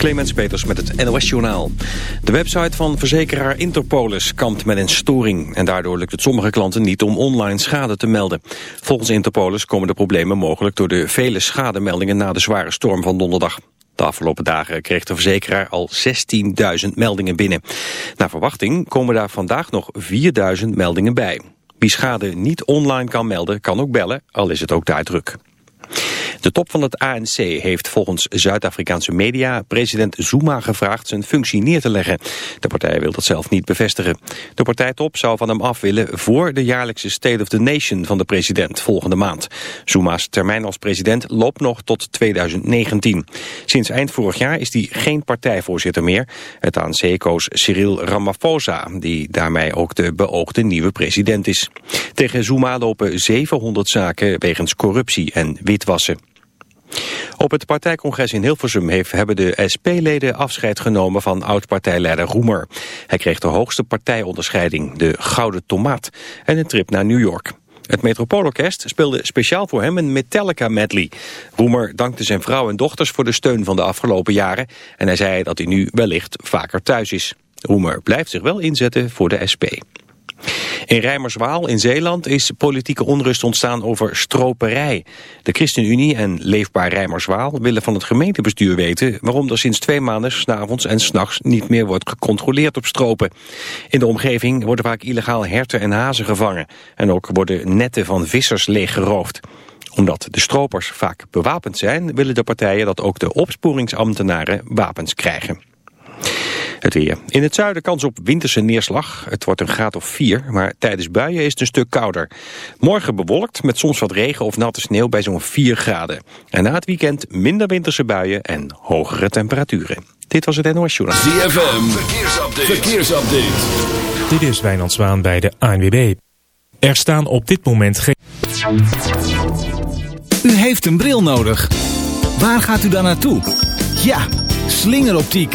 Clemens Peters met het NOS Journaal. De website van verzekeraar Interpolis kampt met een storing... en daardoor lukt het sommige klanten niet om online schade te melden. Volgens Interpolis komen de problemen mogelijk... door de vele schademeldingen na de zware storm van donderdag. De afgelopen dagen kreeg de verzekeraar al 16.000 meldingen binnen. Naar verwachting komen daar vandaag nog 4.000 meldingen bij. Wie schade niet online kan melden, kan ook bellen, al is het ook daar druk. De top van het ANC heeft volgens Zuid-Afrikaanse media president Zuma gevraagd zijn functie neer te leggen. De partij wil dat zelf niet bevestigen. De partijtop zou van hem af willen voor de jaarlijkse State of the Nation van de president volgende maand. Zuma's termijn als president loopt nog tot 2019. Sinds eind vorig jaar is hij geen partijvoorzitter meer. Het ANC koos Cyril Ramaphosa, die daarmee ook de beoogde nieuwe president is. Tegen Zuma lopen 700 zaken wegens corruptie en witwassen. Op het partijcongres in Hilversum hebben de SP-leden afscheid genomen van oud-partijleider Roemer. Hij kreeg de hoogste partijonderscheiding, de Gouden Tomaat, en een trip naar New York. Het Metropoolorkest speelde speciaal voor hem een Metallica medley. Roemer dankte zijn vrouw en dochters voor de steun van de afgelopen jaren... en hij zei dat hij nu wellicht vaker thuis is. Roemer blijft zich wel inzetten voor de SP. In Rijmerswaal in Zeeland is politieke onrust ontstaan over stroperij. De ChristenUnie en Leefbaar Rijmerswaal willen van het gemeentebestuur weten... waarom er sinds twee maanden s'avonds en s'nachts niet meer wordt gecontroleerd op stropen. In de omgeving worden vaak illegaal herten en hazen gevangen. En ook worden netten van vissers leeggeroofd omdat de stropers vaak bewapend zijn, willen de partijen dat ook de opsporingsambtenaren wapens krijgen. Het weer. In het zuiden kans op winterse neerslag. Het wordt een graad of 4, maar tijdens buien is het een stuk kouder. Morgen bewolkt met soms wat regen of natte sneeuw bij zo'n 4 graden. En na het weekend minder winterse buien en hogere temperaturen. Dit was het NOS Journal. ZFM, verkeersupdate. verkeersupdate. Dit is Wijnand Zwaan bij de ANWB. Er staan op dit moment geen... U heeft een bril nodig. Waar gaat u dan naartoe? Ja, slingeroptiek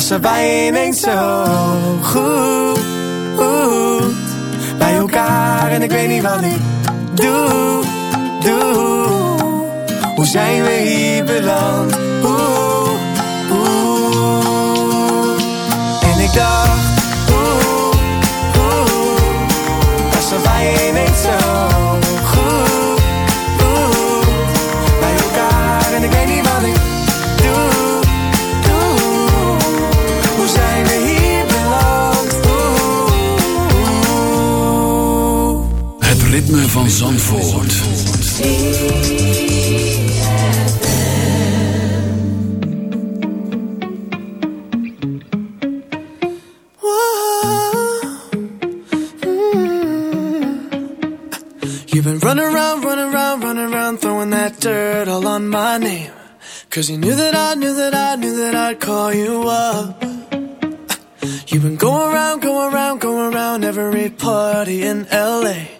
Als passen bijeen ineens zo goed bij elkaar en ik weet niet wat ik doe, doe. Hoe zijn we hier beland? Oeh, oeh. En ik dacht, oeh, oeh, passen wij van Zandvoort. You've been running around, running around, running around, throwing that dirt all on my name. Cause you knew that I knew that I knew that I'd call you up. You've been going around, going around, going around every party in LA.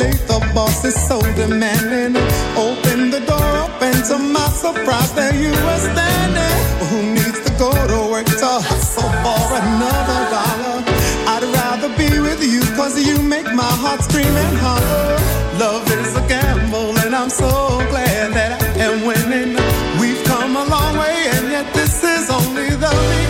late, the boss is so demanding. Open the door up, and to my surprise, there you were standing. Who needs to go to work to hustle for another dollar? I'd rather be with you, cause you make my heart scream and holler. Love is a gamble, and I'm so glad that I am winning. We've come a long way, and yet this is only the beginning.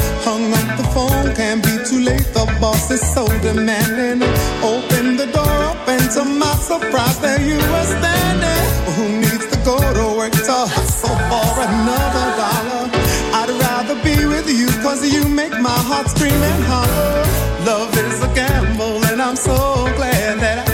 Boss is so demanding. Open the door up, and to my surprise, there you were standing. Who needs to go to work to hustle for another dollar? I'd rather be with you, cause you make my heart scream and holler. Love is a gamble, and I'm so glad that I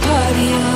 party on.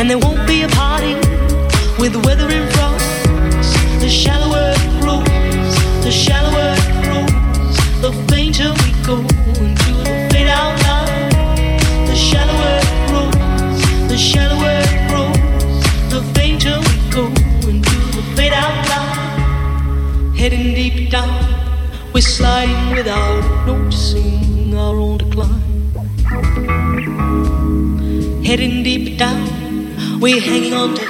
and there won't be a party with the weather in front. The shallower it grows, the shallower it grows, the fainter we go into the fade out line. The shallower it grows, the shallower it grows, the fainter we go into the fade out line. Heading deep down, we're sliding without noticing our own decline. Heading deep down, we're hanging on to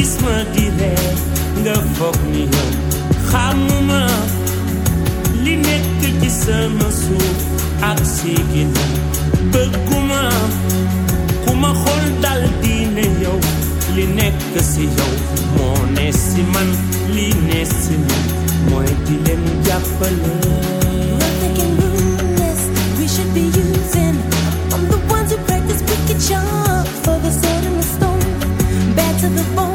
gis ma nga xamuma li ci sama ak dal yow li yow ne si man li ne si jàppale We should be using I'm the ones who practice wicked charm for the sword and the stone. Back to the.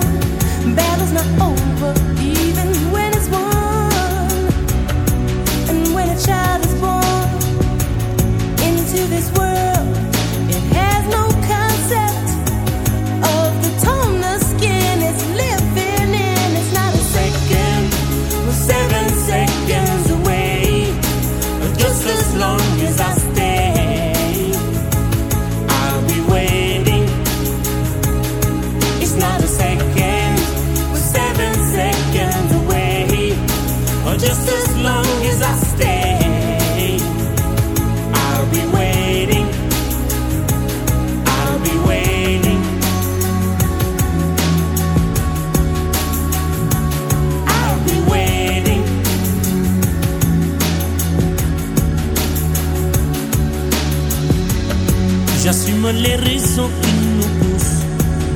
Les raisons qui nous poussent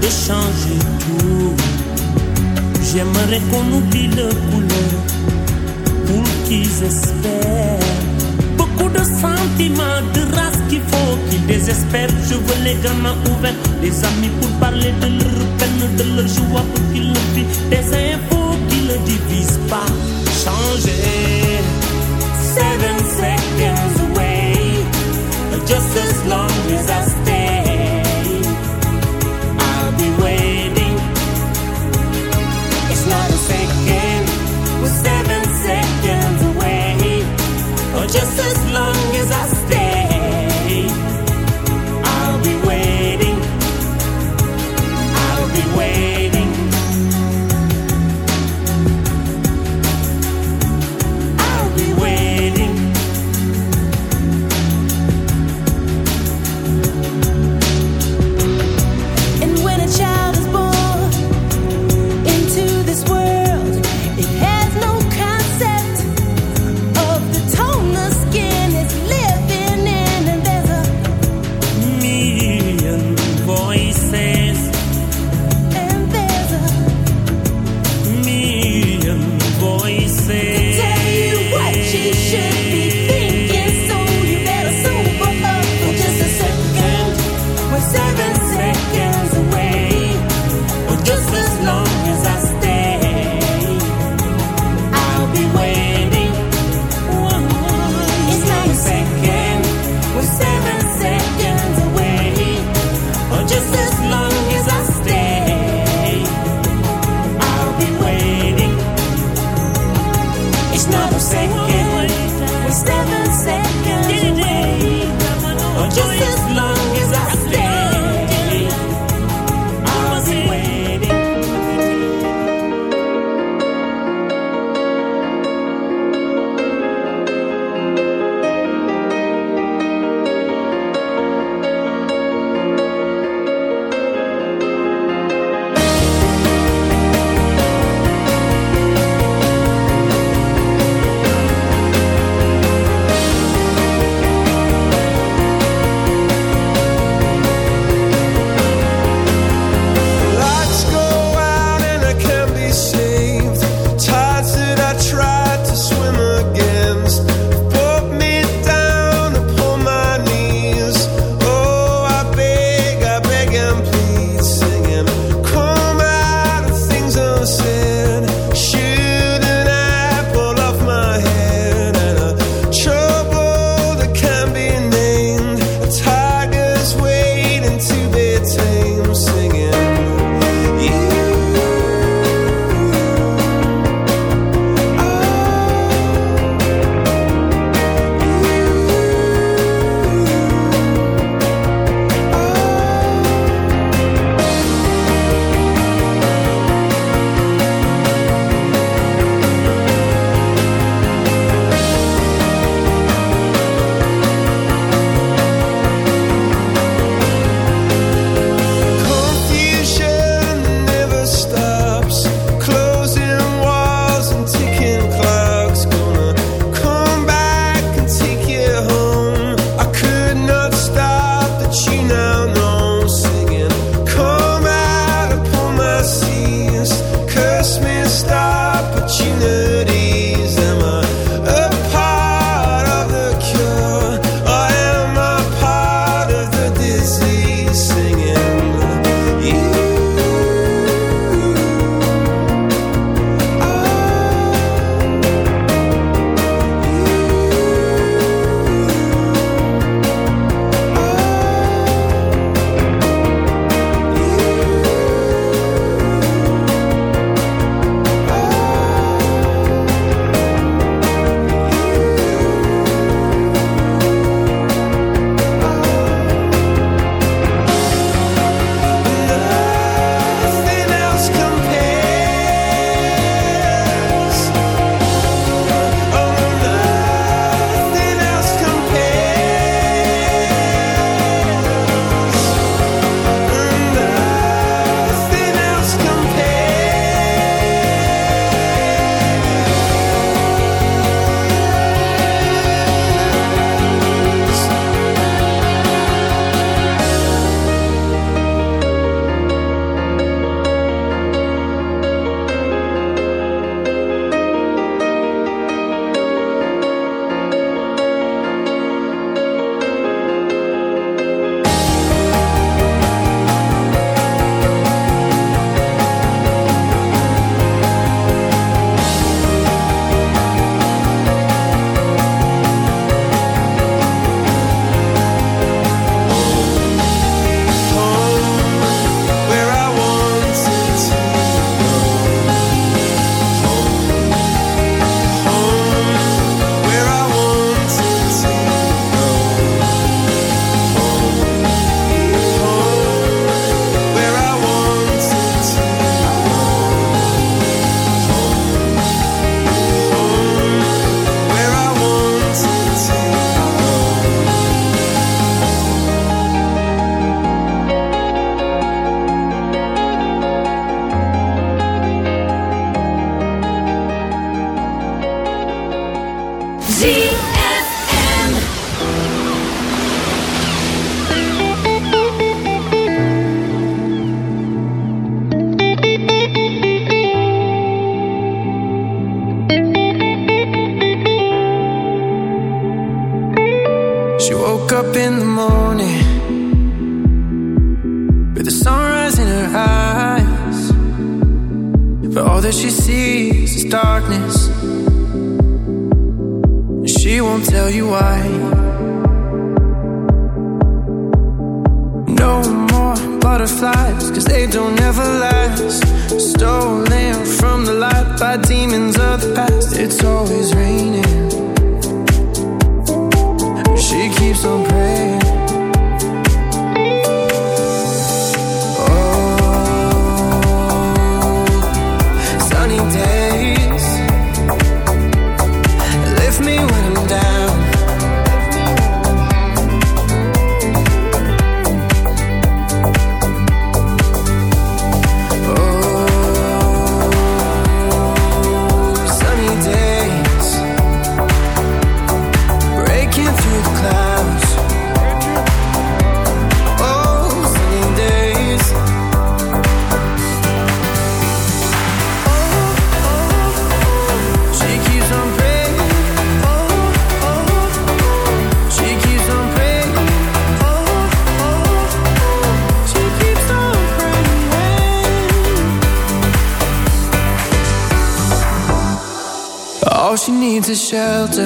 de changer tout. J'aimerais qu'on oublie le couleur pour qu'ils espèrent. Beaucoup de sentiments, de race qu'il faut qu'ils désespèrent. Je veux les gamins ouverts, des amis pour parler de leur peine, de leur joie pour qu'ils le vivent. Des infos qui ne divisent pas. Changer.